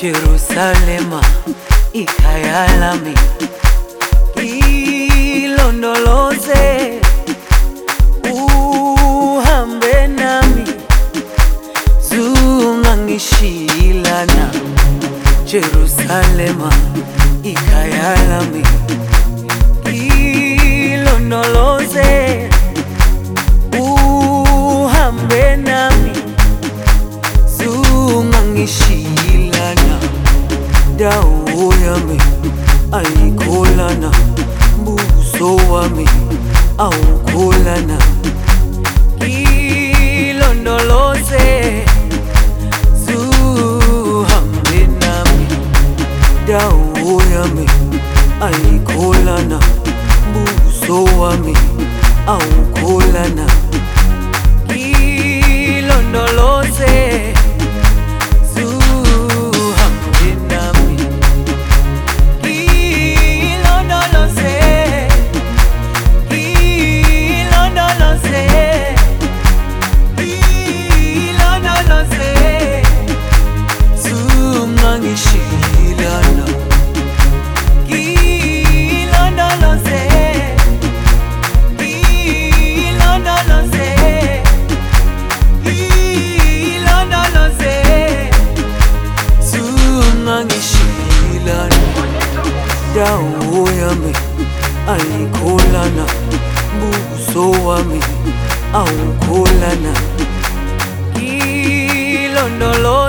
Jerusalema ikayalami ilondoloze, uhambe nami zung'ang'ishilana. Jerusalema ikayalami dawo yami ayikholana buso wami awukholana ilondoloze zuhambe nami dawo yami ayikholana buso wami awukholana angishilana dawo yami ayikholana buso wami awukholana. Ngilondolo